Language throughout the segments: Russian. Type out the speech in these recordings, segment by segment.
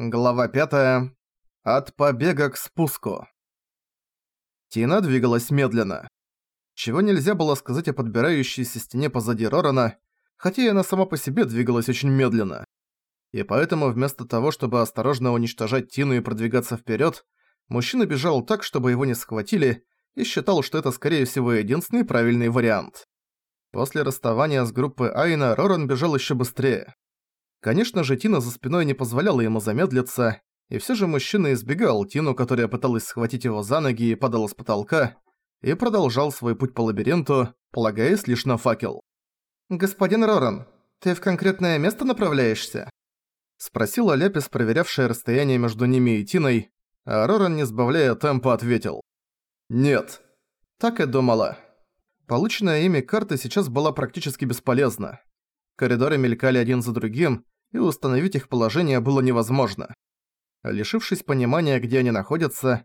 Глава 5. От побега к спуску. Тина двигалась медленно. Чего нельзя было сказать о подбирающейся стене позади Рорана, хотя и она сама по себе двигалась очень медленно. И поэтому вместо того, чтобы осторожно уничтожать Тину и продвигаться вперед, мужчина бежал так, чтобы его не схватили, и считал, что это скорее всего единственный правильный вариант. После расставания с группой Айна Роран бежал еще быстрее. Конечно же, Тина за спиной не позволяла ему замедлиться, и все же мужчина избегал Тину, которая пыталась схватить его за ноги и падала с потолка, и продолжал свой путь по лабиринту, полагаясь лишь на факел. «Господин Роран, ты в конкретное место направляешься?» Спросила Лепис, проверявшая расстояние между ними и Тиной, а Роран, не сбавляя темпа, ответил. «Нет». Так и думала. Полученная ими карта сейчас была практически бесполезна. Коридоры мелькали один за другим, и установить их положение было невозможно. Лишившись понимания, где они находятся,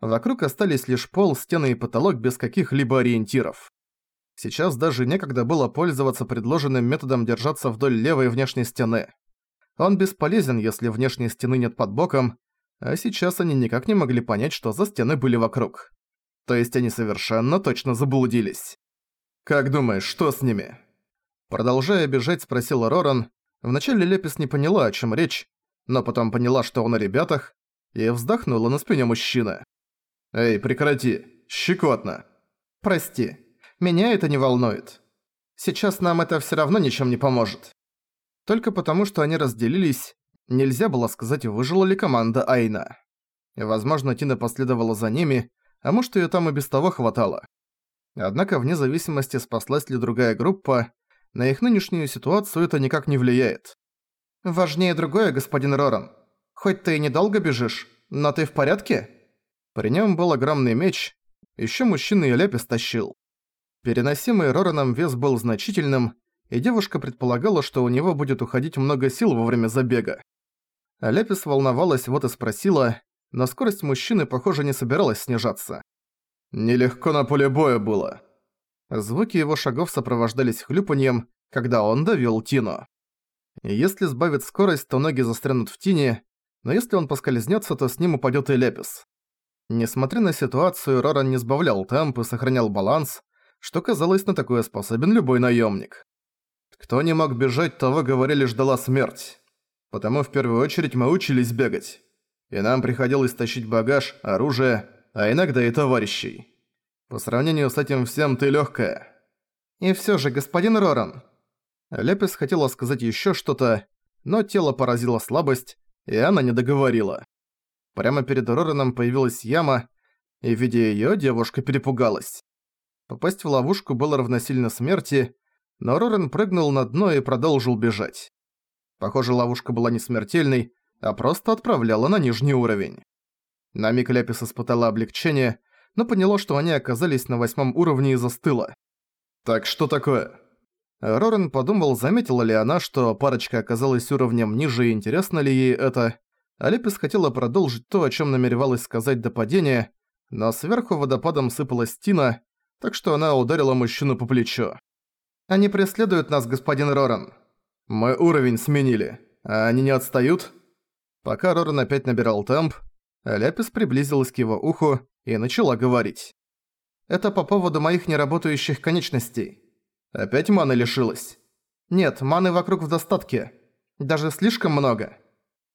вокруг остались лишь пол, стены и потолок без каких-либо ориентиров. Сейчас даже некогда было пользоваться предложенным методом держаться вдоль левой внешней стены. Он бесполезен, если внешней стены нет под боком, а сейчас они никак не могли понять, что за стены были вокруг. То есть они совершенно точно заблудились. «Как думаешь, что с ними?» Продолжая бежать, спросила Роран. Вначале Лепис не поняла, о чем речь, но потом поняла, что он о ребятах, и вздохнула на спине мужчины. «Эй, прекрати! Щекотно!» «Прости, меня это не волнует. Сейчас нам это всё равно ничем не поможет». Только потому, что они разделились, нельзя было сказать, выжила ли команда Айна. Возможно, Тина последовала за ними, а может, её там и без того хватало. Однако, вне зависимости, спаслась ли другая группа, на их нынешнюю ситуацию это никак не влияет. «Важнее другое, господин Роран. Хоть ты и недолго бежишь, но ты в порядке?» При нем был огромный меч, еще мужчина и Лепис тащил. Переносимый Рораном вес был значительным, и девушка предполагала, что у него будет уходить много сил во время забега. Лепис волновалась, вот и спросила, но скорость мужчины, похоже, не собиралась снижаться. «Нелегко на поле боя было», Звуки его шагов сопровождались хлюпаньем, когда он довёл Тину. Если сбавить скорость, то ноги застрянут в тине, но если он поскользнётся, то с ним упадёт и Лепис. Несмотря на ситуацию, Роран не сбавлял темп и сохранял баланс, что казалось на такое способен любой наёмник. Кто не мог бежать, того, говорили, ждала смерть. Потому в первую очередь мы учились бегать. И нам приходилось тащить багаж, оружие, а иногда и товарищей. По сравнению с этим всем ты легкая. И все же, господин Роран. Лепис хотела сказать еще что-то, но тело поразило слабость, и она не договорила. Прямо перед Рораном появилась яма, и видя ее, девушка перепугалась. Попасть в ловушку было равносильно смерти, но Роран прыгнул на дно и продолжил бежать. Похоже, ловушка была не смертельной, а просто отправляла на нижний уровень. На миг Лепис испытала облегчение, но поняла, что они оказались на восьмом уровне и застыла. «Так что такое?» Рорен подумал, заметила ли она, что парочка оказалась уровнем ниже и интересно ли ей это. Алипис хотела продолжить то, о чем намеревалась сказать до падения, но сверху водопадом сыпалась Тина, так что она ударила мужчину по плечу. «Они преследуют нас, господин Роран. Мы уровень сменили, а они не отстают?» Пока Роран опять набирал темп, Ляпис приблизилась к его уху и начала говорить. «Это по поводу моих неработающих конечностей. Опять маны лишилась?» «Нет, маны вокруг в достатке. Даже слишком много».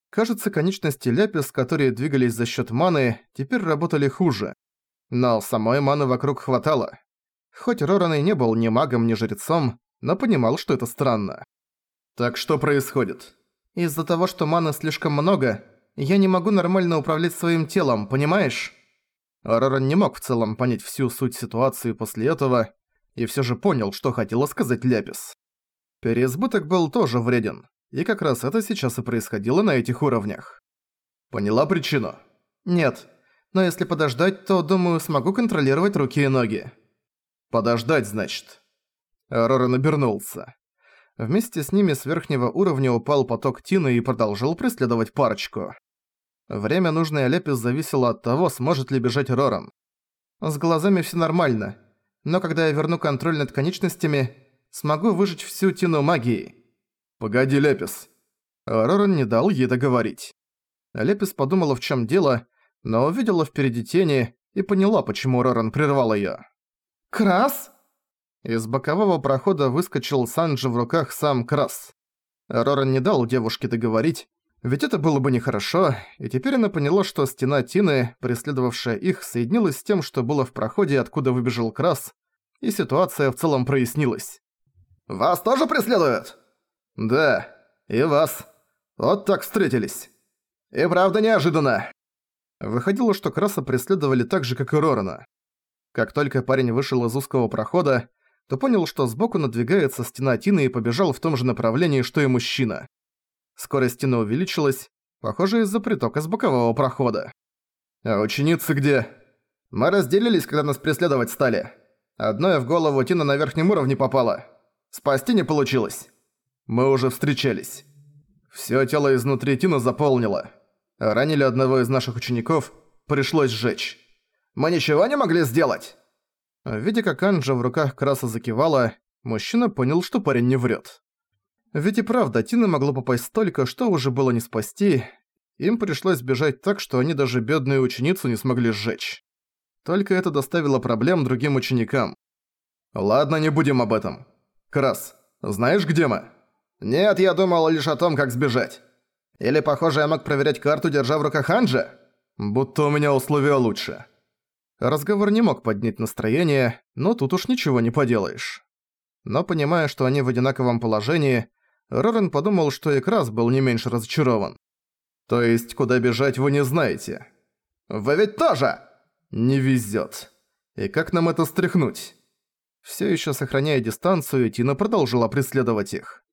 Кажется, конечности Ляпис, которые двигались за счет маны, теперь работали хуже. Но самой маны вокруг хватало. Хоть Роран и не был ни магом, ни жрецом, но понимал, что это странно. «Так что происходит?» «Из-за того, что маны слишком много, я не могу нормально управлять своим телом, понимаешь?» Роран не мог в целом понять всю суть ситуации после этого, и всё же понял, что хотела сказать Ляпис. Переизбыток был тоже вреден, и как раз это сейчас и происходило на этих уровнях. Поняла причину? Нет. Но если подождать, то, думаю, смогу контролировать руки и ноги. Подождать, значит. Роран обернулся. Вместе с ними с верхнего уровня упал поток Тины и продолжил преследовать парочку. Время, нужное Лепис, зависело от того, сможет ли бежать Роран. С глазами все нормально, но когда я верну контроль над конечностями, смогу выжить всю Тину магии. Погоди, Лепис. Роран не дал ей договорить. Лепис подумала, в чем дело, но увидела впереди тени и поняла, почему Роран прервал её. «Крас?» Из бокового прохода выскочил Санджи в руках сам Крас. Роран не дал девушке договорить, ведь это было бы нехорошо, и теперь она поняла, что стена Тины, преследовавшая их, соединилась с тем, что было в проходе, откуда выбежал Крас, и ситуация в целом прояснилась. «Вас тоже преследуют?» «Да, и вас. Вот так встретились. И правда неожиданно». Выходило, что Краса преследовали так же, как и Рорана. Как только парень вышел из узкого прохода, то понял, что сбоку надвигается стена Тины и побежал в том же направлении, что и мужчина. Скорость стены увеличилась, похоже, из-за притока с бокового прохода. «А ученицы где?» «Мы разделились, когда нас преследовать стали. Одной в голову Тина на верхнем уровне попала. Спасти не получилось. Мы уже встречались. Всё тело изнутри Тина заполнило. Ранили одного из наших учеников, пришлось сжечь. Мы ничего не могли сделать?» Видя, как Анджа в руках краса закивала, мужчина понял, что парень не врет. Ведь и правда, Тина могло попасть столько, что уже было не спасти. Им пришлось бежать так, что они даже бедную ученицу не смогли сжечь. Только это доставило проблем другим ученикам. «Ладно, не будем об этом. Крас, знаешь, где мы?» «Нет, я думал лишь о том, как сбежать. Или, похоже, я мог проверять карту, держа в руках Анджа? Будто у меня условия лучше». Разговор не мог поднять настроение, но тут уж ничего не поделаешь. Но понимая, что они в одинаковом положении, Рорен подумал, что и Крас был не меньше разочарован. «То есть, куда бежать вы не знаете?» «Вы ведь тоже!» «Не везёт. И как нам это стряхнуть?» Всё ещё сохраняя дистанцию, Тина продолжила преследовать их.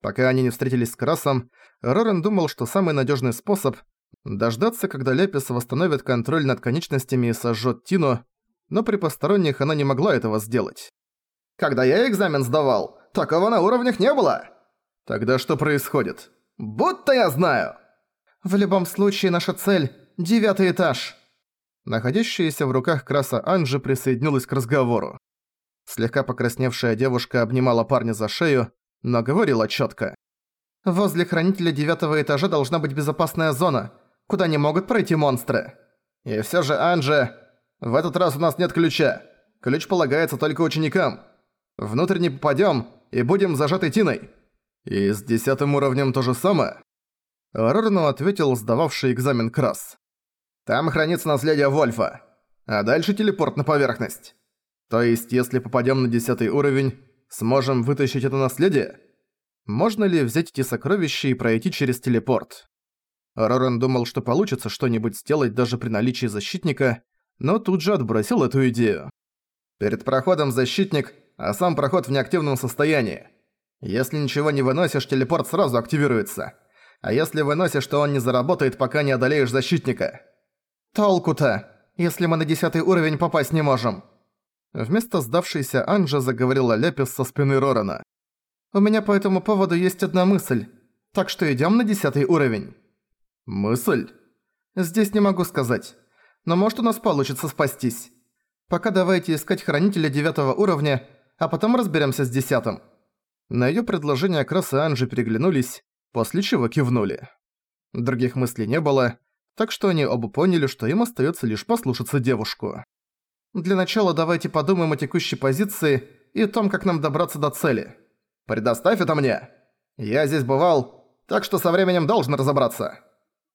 Пока они не встретились с Красом, Рорен думал, что самый надёжный способ Дождаться, когда Лепис восстановит контроль над конечностями и сожжёт Тину, но при посторонних она не могла этого сделать. «Когда я экзамен сдавал, такого на уровнях не было!» «Тогда что происходит?» «Будто я знаю!» «В любом случае, наша цель — девятый этаж!» Находящаяся в руках краса Анжи присоединилась к разговору. Слегка покрасневшая девушка обнимала парня за шею, но говорила чётко. «Возле хранителя девятого этажа должна быть безопасная зона куда не могут пройти монстры. И все же, Анже, в этот раз у нас нет ключа. Ключ полагается только ученикам. Внутрь не попадем и будем зажаты Тиной. И с десятым уровнем то же самое. Рорну ответил сдававший экзамен Крас. Там хранится наследие Вольфа. А дальше телепорт на поверхность. То есть, если попадем на десятый уровень, сможем вытащить это наследие? Можно ли взять эти сокровища и пройти через телепорт? Роран думал, что получится что-нибудь сделать даже при наличии защитника, но тут же отбросил эту идею. Перед проходом защитник, а сам проход в неактивном состоянии. Если ничего не выносишь, телепорт сразу активируется. А если выносишь, то он не заработает, пока не одолеешь защитника. Толку-то, если мы на десятый уровень попасть не можем. Вместо сдавшейся Анжа заговорила Лепис со спины Рорана. «У меня по этому поводу есть одна мысль. Так что идём на десятый уровень». «Мысль?» «Здесь не могу сказать. Но может у нас получится спастись. Пока давайте искать хранителя девятого уровня, а потом разберемся с десятым». На её предложение Крас и Анжи переглянулись, после чего кивнули. Других мыслей не было, так что они оба поняли, что им остаётся лишь послушаться девушку. «Для начала давайте подумаем о текущей позиции и о том, как нам добраться до цели. Предоставь это мне. Я здесь бывал, так что со временем должен разобраться».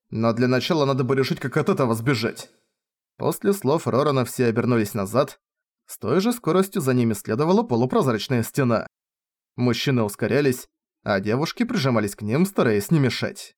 Но для начала надо бы решить, как от этого сбежать. После слов Рорана все обернулись назад. С той же скоростью за ними следовала полупрозрачная стена. Мужчины ускорялись, а девушки прижимались к ним, стараясь не мешать.